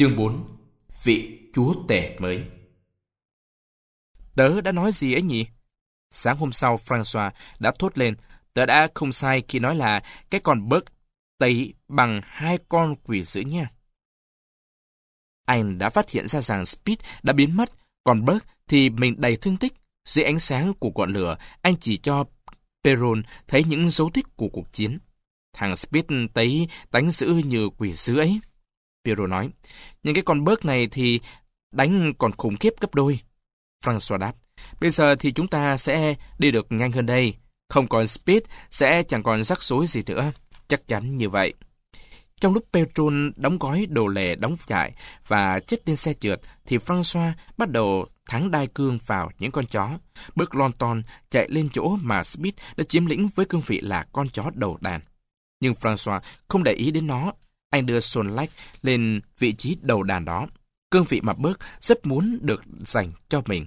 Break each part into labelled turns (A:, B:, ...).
A: Chương 4 Vị chúa tể mới
B: Tớ đã nói gì ấy nhỉ? Sáng hôm sau, François đã thốt lên. Tớ đã không sai khi nói là cái con bớt tấy bằng hai con quỷ dữ nha. Anh đã phát hiện ra rằng Speed đã biến mất, còn Bert thì mình đầy thương tích. Dưới ánh sáng của ngọn lửa, anh chỉ cho Peron thấy những dấu tích của cuộc chiến. Thằng Speed tấy đánh dữ như quỷ dữ ấy. Piero nói, những cái con bớt này thì đánh còn khủng khiếp gấp đôi. François đáp, bây giờ thì chúng ta sẽ đi được nhanh hơn đây. Không còn speed, sẽ chẳng còn rắc rối gì nữa. Chắc chắn như vậy. Trong lúc Petron đóng gói đồ lề đóng chạy và chết lên xe trượt, thì François bắt đầu thắng đai cương vào những con chó. Bước London chạy lên chỗ mà Smith đã chiếm lĩnh với cương vị là con chó đầu đàn. Nhưng François không để ý đến nó. Anh đưa Son Lách lên vị trí đầu đàn đó. Cương vị mà Burke rất muốn được dành cho mình.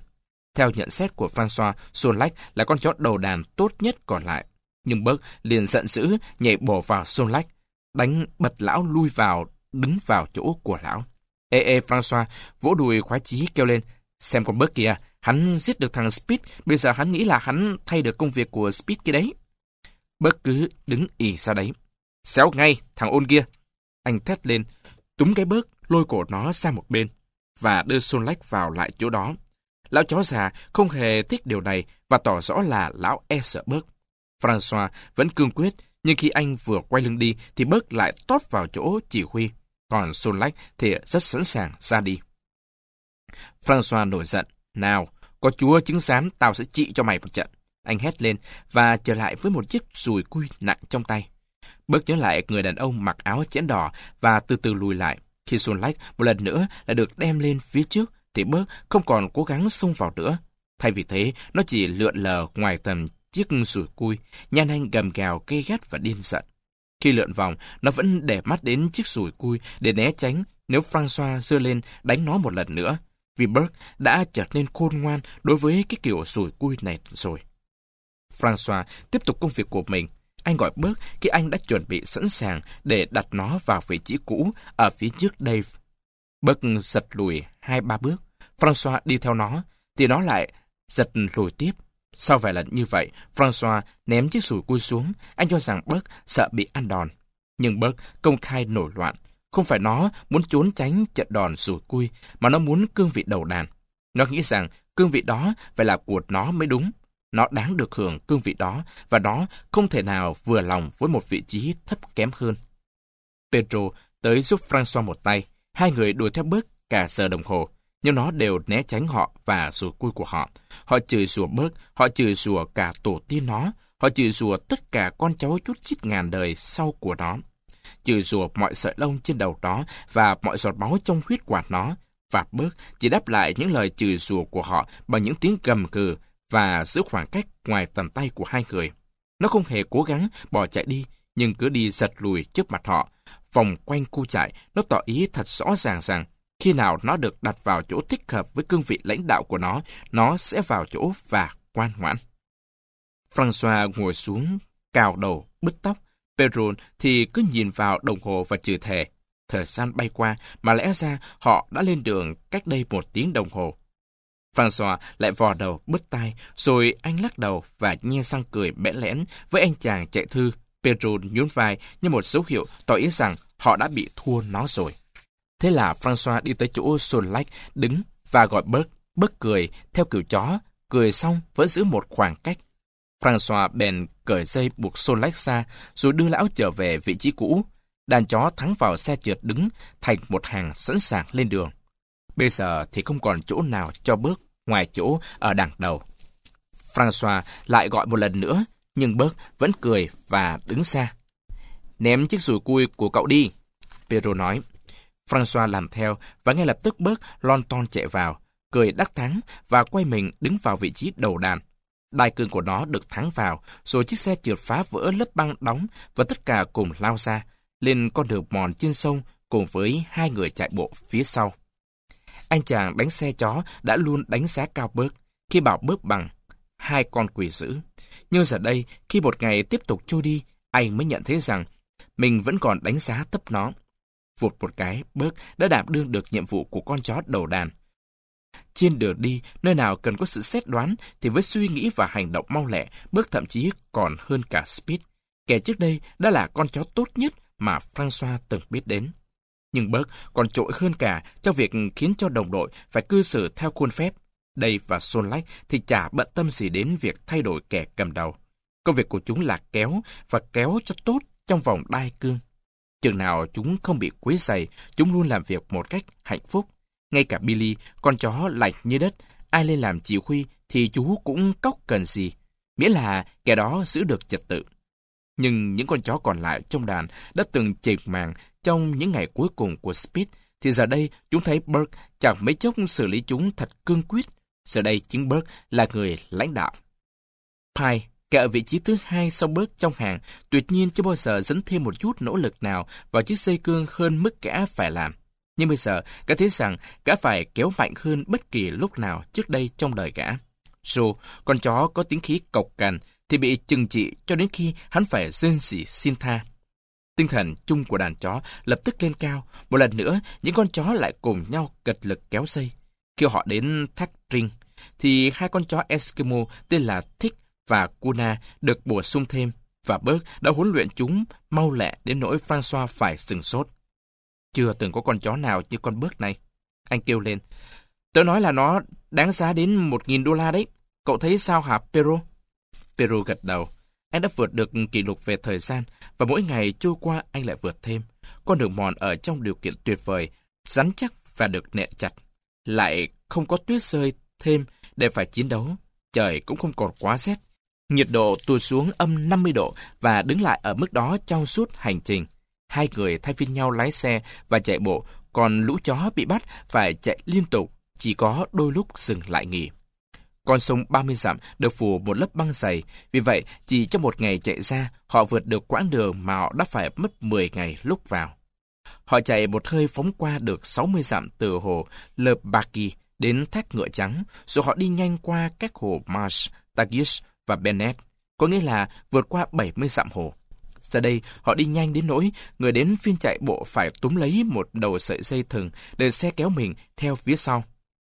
B: Theo nhận xét của François, Son Lách là con chó đầu đàn tốt nhất còn lại. Nhưng Burke liền giận dữ nhảy bổ vào Son Lách, đánh bật lão lui vào, đứng vào chỗ của lão. Ê ê François vỗ đùi khoái chí kêu lên, xem con Burke kìa, hắn giết được thằng Speed, bây giờ hắn nghĩ là hắn thay được công việc của Speed kia đấy. Bớt cứ đứng ỉ ra đấy. Xéo ngay, thằng ôn kia. Anh thét lên, túm cái bớt, lôi cổ nó sang một bên, và đưa Son Lách vào lại chỗ đó. Lão chó già không hề thích điều này và tỏ rõ là lão e sợ bớt. François vẫn cương quyết, nhưng khi anh vừa quay lưng đi thì bớt lại tót vào chỗ chỉ huy, còn Son Lách thì rất sẵn sàng ra đi. François nổi giận, nào, có chúa chứng giám tao sẽ trị cho mày một trận. Anh hét lên và trở lại với một chiếc rùi cui nặng trong tay bước nhớ lại người đàn ông mặc áo chén đỏ và từ từ lùi lại. Khi Sun Lách một lần nữa là được đem lên phía trước, thì bớt không còn cố gắng xông vào nữa. Thay vì thế, nó chỉ lượn lờ ngoài tầm chiếc rùi cui, nhan anh gầm gào gây gắt và điên giận. Khi lượn vòng, nó vẫn để mắt đến chiếc rùi cui để né tránh nếu François dơ lên đánh nó một lần nữa. Vì Burke đã trở nên khôn ngoan đối với cái kiểu rùi cui này rồi. François tiếp tục công việc của mình. Anh gọi bước khi anh đã chuẩn bị sẵn sàng để đặt nó vào vị trí cũ ở phía trước Dave. Bước giật lùi hai ba bước. François đi theo nó, thì nó lại giật lùi tiếp. Sau vài lần như vậy, François ném chiếc sùi cui xuống. Anh cho rằng bớt sợ bị ăn đòn. Nhưng bớt công khai nổi loạn. Không phải nó muốn trốn tránh trận đòn sùi cui, mà nó muốn cương vị đầu đàn. Nó nghĩ rằng cương vị đó phải là của nó mới đúng. Nó đáng được hưởng cương vị đó và nó không thể nào vừa lòng với một vị trí thấp kém hơn. Pedro tới giúp François một tay. Hai người đuổi theo bước cả giờ đồng hồ, nhưng nó đều né tránh họ và rùa cui của họ. Họ chửi rủa bớt, họ chửi rủa cả tổ tiên nó, họ chửi rủa tất cả con cháu chút chít ngàn đời sau của nó. Chửi rủa mọi sợi lông trên đầu nó và mọi giọt máu trong huyết quản nó. Và bớt chỉ đáp lại những lời chửi rủa của họ bằng những tiếng gầm cừ, và giữ khoảng cách ngoài tầm tay của hai người. Nó không hề cố gắng bỏ chạy đi, nhưng cứ đi giật lùi trước mặt họ. Vòng quanh khu trại, nó tỏ ý thật rõ ràng rằng khi nào nó được đặt vào chỗ thích hợp với cương vị lãnh đạo của nó, nó sẽ vào chỗ và ngoan ngoãn. François ngồi xuống, cào đầu, bứt tóc. Pedro thì cứ nhìn vào đồng hồ và chửi thề. Thời gian bay qua, mà lẽ ra họ đã lên đường cách đây một tiếng đồng hồ. François lại vò đầu, bứt tai, rồi anh lắc đầu và nhe răng cười bẽ lẽn với anh chàng chạy thư. Pedro nhún vai như một dấu hiệu tỏ ý rằng họ đã bị thua nó rồi. Thế là François đi tới chỗ Solak đứng và gọi bớt, bớt cười theo kiểu chó, cười xong vẫn giữ một khoảng cách. François bèn cởi dây buộc Solak ra rồi đưa lão trở về vị trí cũ. Đàn chó thắng vào xe trượt đứng thành một hàng sẵn sàng lên đường. Bây giờ thì không còn chỗ nào cho bước ngoài chỗ ở đằng đầu. François lại gọi một lần nữa, nhưng bớt vẫn cười và đứng xa. Ném chiếc rùi cui của cậu đi, Pedro nói. François làm theo và ngay lập tức bớt lon ton chạy vào, cười đắc thắng và quay mình đứng vào vị trí đầu đàn. Đai cương của nó được thắng vào, rồi chiếc xe trượt phá vỡ lớp băng đóng và tất cả cùng lao ra, lên con đường mòn trên sông cùng với hai người chạy bộ phía sau. Anh chàng đánh xe chó đã luôn đánh giá cao bớt khi bảo bớt bằng hai con quỷ dữ. Nhưng giờ đây, khi một ngày tiếp tục trôi đi, anh mới nhận thấy rằng mình vẫn còn đánh giá thấp nó. Vụt một cái, Bớt đã đảm đương được nhiệm vụ của con chó đầu đàn. Trên đường đi, nơi nào cần có sự xét đoán, thì với suy nghĩ và hành động mau lẹ, Bớt thậm chí còn hơn cả Speed. Kẻ trước đây đã là con chó tốt nhất mà François từng biết đến. Nhưng Bớt còn trội hơn cả trong việc khiến cho đồng đội phải cư xử theo khuôn phép. Đây và Sonlách thì chả bận tâm gì đến việc thay đổi kẻ cầm đầu. Công việc của chúng là kéo và kéo cho tốt trong vòng đai cương. Chừng nào chúng không bị quấy dày, chúng luôn làm việc một cách hạnh phúc. Ngay cả Billy, con chó lạnh như đất, ai lên làm chỉ huy thì chú cũng cóc cần gì, miễn là kẻ đó giữ được trật tự. Nhưng những con chó còn lại trong đàn đã từng chệt màng trong những ngày cuối cùng của Speed, thì giờ đây chúng thấy Burke chẳng mấy chốc xử lý chúng thật cương quyết. Giờ đây chính Burke là người lãnh đạo. Pie Kẻ ở vị trí thứ hai sau Burke trong hàng, tuyệt nhiên chưa bao giờ dẫn thêm một chút nỗ lực nào vào chiếc dây cương hơn mức gã phải làm. Nhưng bây giờ, gã thấy rằng gã phải kéo mạnh hơn bất kỳ lúc nào trước đây trong đời gã. Dù con chó có tiếng khí cộc cằn thì bị trừng trị cho đến khi hắn phải rên rỉ xin tha. Tinh thần chung của đàn chó lập tức lên cao. Một lần nữa, những con chó lại cùng nhau gật lực kéo dây. Khi họ đến thác trinh thì hai con chó Eskimo tên là Thích và Kuna được bổ sung thêm, và Bớt đã huấn luyện chúng mau lẹ đến nỗi Francois phải sừng sốt. Chưa từng có con chó nào như con Bớt này. Anh kêu lên. Tớ nói là nó đáng giá đến một nghìn đô la đấy. Cậu thấy sao hả, Pero? Pero gật đầu. Anh đã vượt được kỷ lục về thời gian, và mỗi ngày trôi qua anh lại vượt thêm. Con đường mòn ở trong điều kiện tuyệt vời, rắn chắc và được nện chặt. Lại không có tuyết rơi thêm để phải chiến đấu. Trời cũng không còn quá rét. Nhiệt độ tụt xuống âm 50 độ và đứng lại ở mức đó trong suốt hành trình. Hai người thay phiên nhau lái xe và chạy bộ, còn lũ chó bị bắt phải chạy liên tục, chỉ có đôi lúc dừng lại nghỉ. Con sông 30 dặm được phủ một lớp băng dày, vì vậy chỉ trong một ngày chạy ra, họ vượt được quãng đường mà họ đã phải mất 10 ngày lúc vào. Họ chạy một hơi phóng qua được 60 dặm từ hồ Le Baki đến thác ngựa trắng, rồi họ đi nhanh qua các hồ Marsh, tagish và Bennett, có nghĩa là vượt qua 70 dặm hồ. Giờ đây, họ đi nhanh đến nỗi người đến phiên chạy bộ phải túm lấy một đầu sợi dây thừng để xe kéo mình theo phía sau.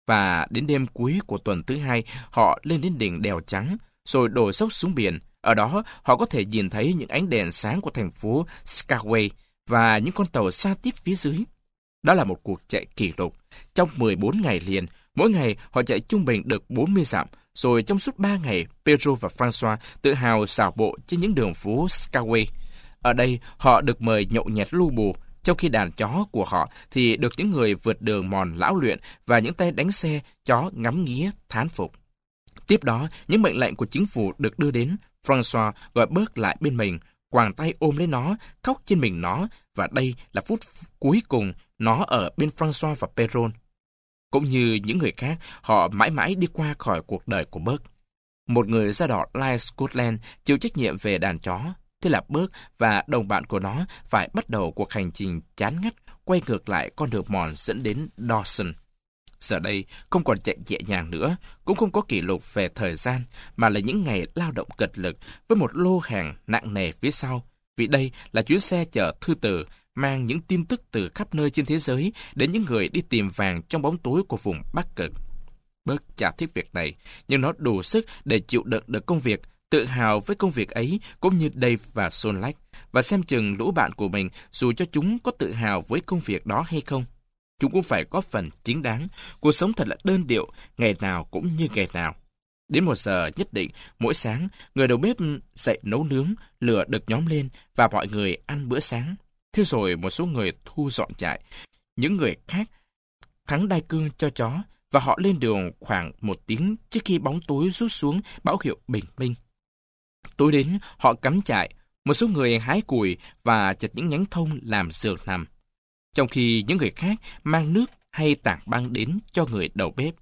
B: Và đến đêm cuối của tuần thứ hai, họ lên đến đỉnh đèo trắng, rồi đổ dốc xuống biển. Ở đó, họ có thể nhìn thấy những ánh đèn sáng của thành phố Skagway và những con tàu xa tiếp phía dưới. Đó là một cuộc chạy kỷ lục. Trong 14 ngày liền, mỗi ngày họ chạy trung bình được 40 dặm, rồi trong suốt 3 ngày, Pedro và Francois tự hào xảo bộ trên những đường phố Skagway. Ở đây, họ được mời nhậu nhẹt lưu bù, trong khi đàn chó của họ thì được những người vượt đường mòn lão luyện và những tay đánh xe chó ngắm nghía thán phục. Tiếp đó, những mệnh lệnh của chính phủ được đưa đến, François gọi bớt lại bên mình, quàng tay ôm lấy nó, khóc trên mình nó, và đây là phút cuối cùng nó ở bên François và Perron. Cũng như những người khác, họ mãi mãi đi qua khỏi cuộc đời của Bớt. Một người da đỏ Lai Scotland chịu trách nhiệm về đàn chó. Thế là Bớt và đồng bạn của nó phải bắt đầu cuộc hành trình chán ngắt quay ngược lại con đường mòn dẫn đến Dawson. Giờ đây không còn chạy nhẹ nhàng nữa, cũng không có kỷ lục về thời gian, mà là những ngày lao động cật lực với một lô hàng nặng nề phía sau. Vì đây là chuyến xe chở thư tử mang những tin tức từ khắp nơi trên thế giới đến những người đi tìm vàng trong bóng tối của vùng Bắc Cực. Bớt chả thích việc này, nhưng nó đủ sức để chịu đựng được công việc, tự hào với công việc ấy cũng như Dave và Sonlach, và xem chừng lũ bạn của mình dù cho chúng có tự hào với công việc đó hay không. Chúng cũng phải có phần chính đáng, cuộc sống thật là đơn điệu, ngày nào cũng như ngày nào. Đến một giờ nhất định, mỗi sáng, người đầu bếp dậy nấu nướng, lửa được nhóm lên và mọi người ăn bữa sáng. Thế rồi một số người thu dọn trại. Những người khác thắng đai cương cho chó và họ lên đường khoảng một tiếng trước khi bóng tối rút xuống báo hiệu bình minh. Tối đến, họ cắm trại, một số người hái củi và chặt những nhánh thông làm giường nằm. Trong khi những người khác mang nước hay tảng băng đến cho người đầu bếp.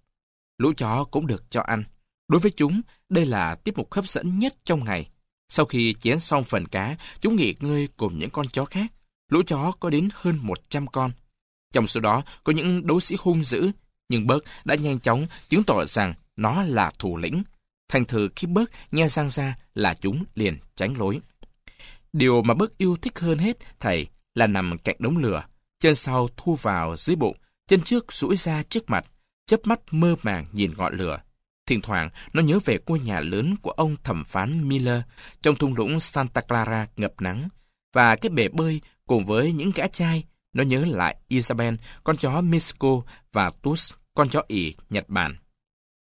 B: Lũ chó cũng được cho ăn. Đối với chúng, đây là tiết mục hấp dẫn nhất trong ngày. Sau khi chén xong phần cá, chúng nghỉ ngơi cùng những con chó khác. Lũ chó có đến hơn 100 con. Trong số đó có những đấu sĩ hung dữ, nhưng Bớt đã nhanh chóng chứng tỏ rằng nó là thủ lĩnh. Thành thử khi Bớt nghe sang ra là chúng liền tránh lối. Điều mà Bớt yêu thích hơn hết thầy là nằm cạnh đống lửa. Chân sau thu vào dưới bụng, chân trước duỗi ra trước mặt, chớp mắt mơ màng nhìn ngọn lửa. Thỉnh thoảng, nó nhớ về ngôi nhà lớn của ông thẩm phán Miller trong thung lũng Santa Clara ngập nắng, và cái bể bơi cùng với những gã trai. Nó nhớ lại Isabel, con chó Mexico và Tus, con chó ỉ Nhật Bản.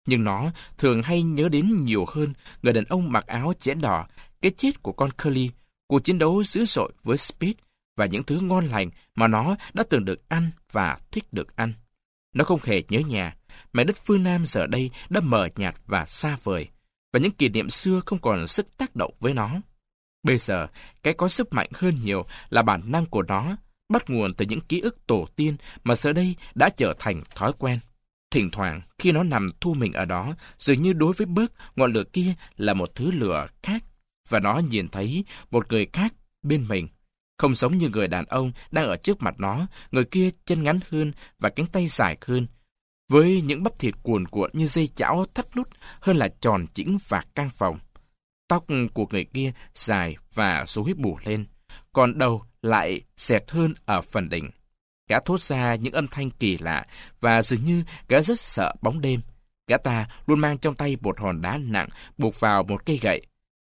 B: Nhưng nó thường hay nhớ đến nhiều hơn người đàn ông mặc áo chẽn đỏ, cái chết của con Curly, cuộc chiến đấu dữ dội với Speed và những thứ ngon lành mà nó đã từng được ăn và thích được ăn. Nó không hề nhớ nhà, mẹ đất phương Nam giờ đây đã mờ nhạt và xa vời, và những kỷ niệm xưa không còn sức tác động với nó. Bây giờ, cái có sức mạnh hơn nhiều là bản năng của nó, bắt nguồn từ những ký ức tổ tiên mà giờ đây đã trở thành thói quen. Thỉnh thoảng, khi nó nằm thu mình ở đó, dường như đối với bớt, ngọn lửa kia là một thứ lửa khác, và nó nhìn thấy một người khác bên mình. Không giống như người đàn ông đang ở trước mặt nó, người kia chân ngắn hơn và cánh tay dài hơn, với những bắp thịt cuồn cuộn như dây chảo thắt nút hơn là tròn chỉnh và căng phòng. Tóc của người kia dài và rối bù lên, còn đầu lại xẹt hơn ở phần đỉnh. Gã thốt ra những âm thanh kỳ lạ và dường như gã rất sợ bóng đêm. Gã ta luôn mang trong tay một hòn đá nặng buộc vào một cây gậy.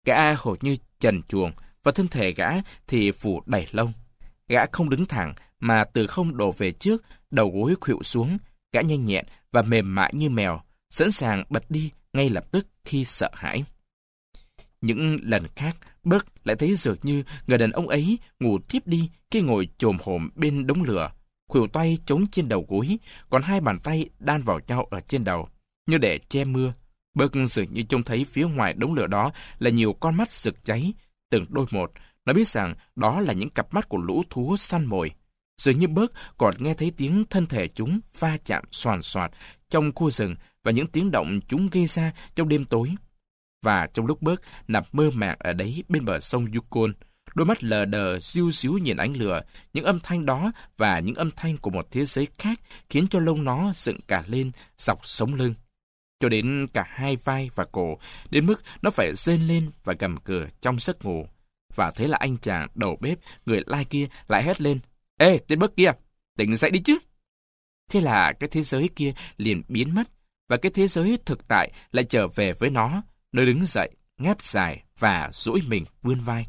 B: Gã hầu như trần chuồng và thân thể gã thì phủ đầy lông. Gã không đứng thẳng mà từ không đổ về trước, đầu gối khuỵu xuống, gã nhanh nhẹn và mềm mại như mèo, sẵn sàng bật đi ngay lập tức khi sợ hãi. Những lần khác, Bớt lại thấy dường như người đàn ông ấy ngủ tiếp đi khi ngồi trồm hổm bên đống lửa, khuỷu tay chống trên đầu gối, còn hai bàn tay đan vào nhau ở trên đầu, như để che mưa. Bớt dường như trông thấy phía ngoài đống lửa đó là nhiều con mắt rực cháy, từng đôi một. Nó biết rằng đó là những cặp mắt của lũ thú săn mồi. Dường như bớt còn nghe thấy tiếng thân thể chúng va chạm soàn soạt trong khu rừng và những tiếng động chúng gây ra trong đêm tối. Và trong lúc bớt nằm mơ màng ở đấy bên bờ sông Yukon, đôi mắt lờ đờ siêu xíu nhìn ánh lửa, những âm thanh đó và những âm thanh của một thế giới khác khiến cho lông nó dựng cả lên dọc sống lưng. Cho đến cả hai vai và cổ, đến mức nó phải rên lên và gầm cửa trong giấc ngủ. Và thế là anh chàng đầu bếp, người lai kia lại hét lên, Ê, tên bớt kia, tỉnh dậy đi chứ. Thế là cái thế giới kia liền biến mất, và cái thế giới thực tại lại trở về với nó, nơi đứng dậy, ngáp dài và duỗi mình vươn vai.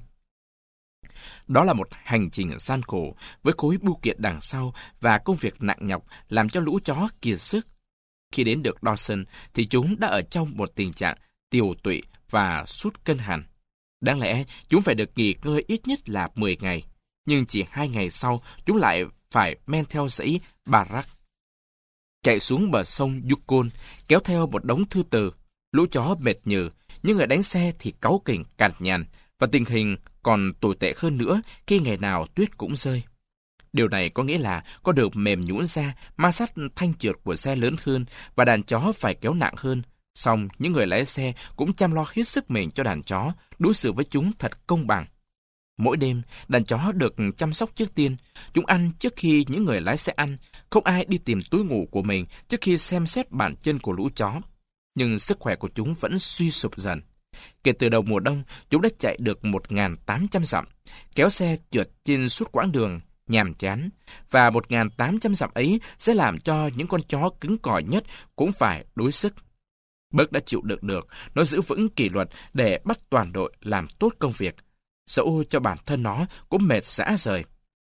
B: Đó là một hành trình gian khổ với khối bưu kiện đằng sau và công việc nặng nhọc làm cho lũ chó kiệt sức. Khi đến được Dawson thì chúng đã ở trong một tình trạng tiều tụy và sút cân hẳn. Đáng lẽ chúng phải được nghỉ ngơi ít nhất là 10 ngày, nhưng chỉ hai ngày sau chúng lại phải men theo dãy Barak. Chạy xuống bờ sông Yukon, kéo theo một đống thư từ. Lũ chó mệt nhừ, nhưng người đánh xe thì cáu kỉnh cằn nhằn, và tình hình còn tồi tệ hơn nữa khi ngày nào tuyết cũng rơi. Điều này có nghĩa là có được mềm nhũn ra, ma sát thanh trượt của xe lớn hơn và đàn chó phải kéo nặng hơn. Xong, những người lái xe cũng chăm lo hết sức mình cho đàn chó, đối xử với chúng thật công bằng. Mỗi đêm, đàn chó được chăm sóc trước tiên. Chúng ăn trước khi những người lái xe ăn. Không ai đi tìm túi ngủ của mình trước khi xem xét bàn chân của lũ chó. Nhưng sức khỏe của chúng vẫn suy sụp dần. Kể từ đầu mùa đông, chúng đã chạy được 1.800 dặm, kéo xe trượt trên suốt quãng đường, nhàm chán. Và 1.800 dặm ấy sẽ làm cho những con chó cứng cỏi nhất cũng phải đối sức. Bớt đã chịu đựng được, nó giữ vững kỷ luật để bắt toàn đội làm tốt công việc. Dẫu cho bản thân nó cũng mệt xã rời.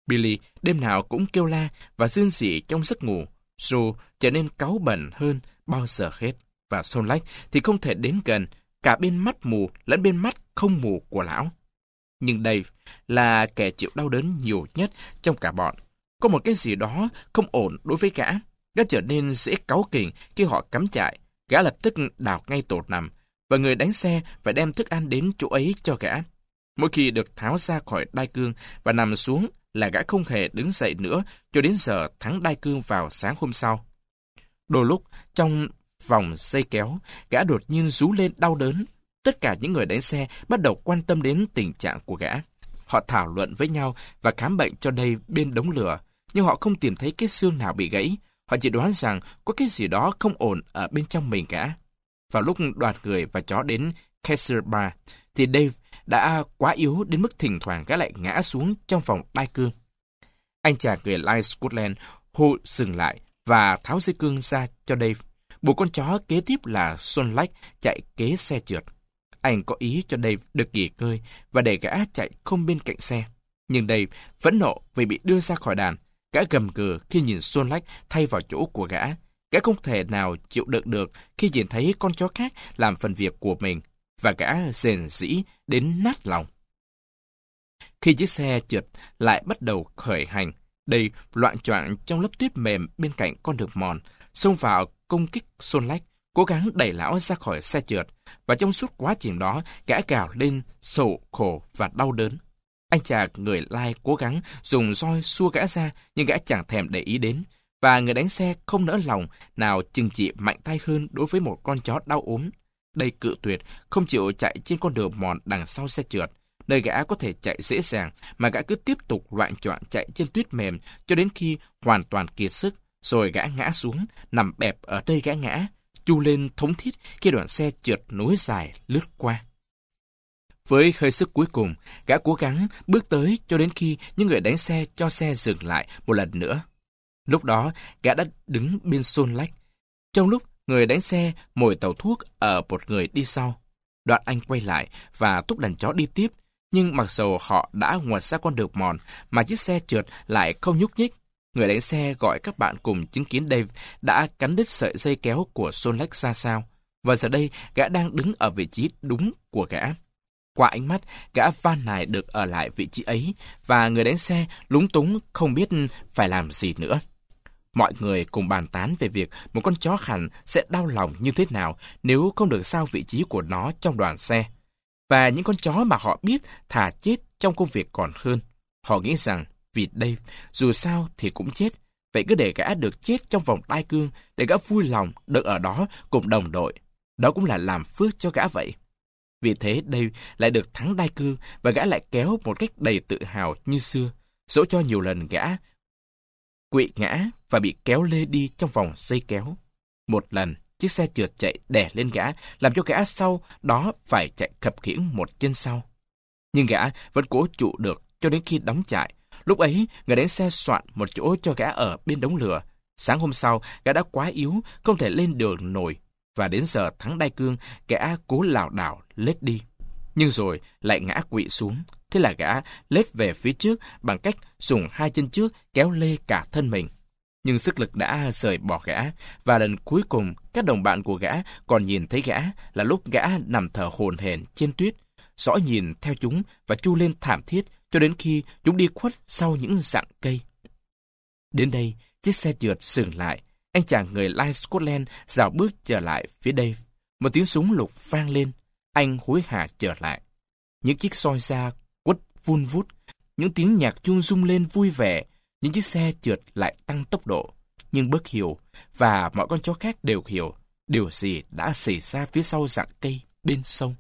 B: Billy đêm nào cũng kêu la và rên rỉ trong giấc ngủ. Joe trở nên cáu bẩn hơn bao giờ hết. Và Solak thì không thể đến gần, cả bên mắt mù lẫn bên mắt không mù của lão. Nhưng Dave là kẻ chịu đau đớn nhiều nhất trong cả bọn. Có một cái gì đó không ổn đối với gã. Gã trở nên dễ cáu kỉnh khi họ cắm trại. Gã lập tức đào ngay tổ nằm, và người đánh xe phải đem thức ăn đến chỗ ấy cho gã. Mỗi khi được tháo ra khỏi đai cương và nằm xuống là gã không hề đứng dậy nữa cho đến giờ thắng đai cương vào sáng hôm sau. Đôi lúc, trong vòng dây kéo, gã đột nhiên rú lên đau đớn. Tất cả những người đánh xe bắt đầu quan tâm đến tình trạng của gã. Họ thảo luận với nhau và khám bệnh cho đây bên đống lửa, nhưng họ không tìm thấy cái xương nào bị gãy. Họ chỉ đoán rằng có cái gì đó không ổn ở bên trong mình gã. Vào lúc đoàn người và chó đến Kaiser Bar, thì Dave đã quá yếu đến mức thỉnh thoảng gã lại ngã xuống trong phòng đai cương. Anh chàng người Lai Scotland hô dừng lại và tháo dây cương ra cho Dave. Bộ con chó kế tiếp là xuân Lake chạy kế xe trượt. Anh có ý cho Dave được nghỉ ngơi và để gã chạy không bên cạnh xe. Nhưng Dave vẫn nộ vì bị đưa ra khỏi đàn. Gã gầm gừ khi nhìn xuân Lake thay vào chỗ của gã. Gã không thể nào chịu đựng được khi nhìn thấy con chó khác làm phần việc của mình và gã rền rĩ đến nát lòng. Khi chiếc xe trượt lại bắt đầu khởi hành, đây loạn choạng trong lớp tuyết mềm bên cạnh con đường mòn, xông vào công kích Son Lách, cố gắng đẩy lão ra khỏi xe trượt, và trong suốt quá trình đó, gã gào lên sầu khổ và đau đớn. Anh chàng người lai cố gắng dùng roi xua gã ra, nhưng gã chẳng thèm để ý đến, và người đánh xe không nỡ lòng nào chừng trị mạnh tay hơn đối với một con chó đau ốm. Đây cự tuyệt, không chịu chạy trên con đường mòn đằng sau xe trượt, nơi gã có thể chạy dễ dàng, mà gã cứ tiếp tục loạn choạng chạy trên tuyết mềm cho đến khi hoàn toàn kiệt sức, rồi gã ngã xuống, nằm bẹp ở đây gã ngã, chu lên thống thiết khi đoạn xe trượt núi dài lướt qua. Với hơi sức cuối cùng, gã cố gắng bước tới cho đến khi những người đánh xe cho xe dừng lại một lần nữa. Lúc đó, gã đã đứng bên xôn lách. Trong lúc người đánh xe mồi tàu thuốc ở một người đi sau. Đoạn anh quay lại và túc đàn chó đi tiếp, nhưng mặc dù họ đã ngoặt xa con đường mòn mà chiếc xe trượt lại không nhúc nhích, người lái xe gọi các bạn cùng chứng kiến Dave đã cắn đứt sợi dây kéo của Solex ra sao. Và giờ đây, gã đang đứng ở vị trí đúng của gã. Qua ánh mắt, gã van nài được ở lại vị trí ấy, và người đánh xe lúng túng không biết phải làm gì nữa. Mọi người cùng bàn tán về việc một con chó hẳn sẽ đau lòng như thế nào nếu không được sao vị trí của nó trong đoàn xe. Và những con chó mà họ biết thà chết trong công việc còn hơn. Họ nghĩ rằng vì đây, dù sao thì cũng chết. Vậy cứ để gã được chết trong vòng tai cương, để gã vui lòng được ở đó cùng đồng đội. Đó cũng là làm phước cho gã vậy. Vì thế đây lại được thắng đai cương và gã lại kéo một cách đầy tự hào như xưa. Dẫu cho nhiều lần gã quỵ ngã và bị kéo lê đi trong vòng dây kéo. Một lần, chiếc xe trượt chạy đè lên gã, làm cho gã sau đó phải chạy khập khiễng một chân sau. Nhưng gã vẫn cố trụ được cho đến khi đóng trại. Lúc ấy, người đến xe soạn một chỗ cho gã ở bên đống lửa. Sáng hôm sau, gã đã quá yếu, không thể lên đường nổi. Và đến giờ thắng đai cương, gã cố lảo đảo lết đi. Nhưng rồi lại ngã quỵ xuống. Thế là gã lết về phía trước bằng cách dùng hai chân trước kéo lê cả thân mình nhưng sức lực đã rời bỏ gã, và lần cuối cùng các đồng bạn của gã còn nhìn thấy gã là lúc gã nằm thở hồn hển trên tuyết, dõi nhìn theo chúng và chu lên thảm thiết cho đến khi chúng đi khuất sau những dạng cây. Đến đây, chiếc xe trượt dừng lại. Anh chàng người Lai Scotland dạo bước trở lại phía đây. Một tiếng súng lục vang lên. Anh hối hả trở lại. Những chiếc soi da quất vun vút. Những tiếng nhạc chuông rung lên vui vẻ những chiếc xe trượt lại tăng tốc độ. Nhưng bớt hiểu, và mọi con chó khác đều hiểu điều gì đã xảy ra phía sau dạng cây bên sông.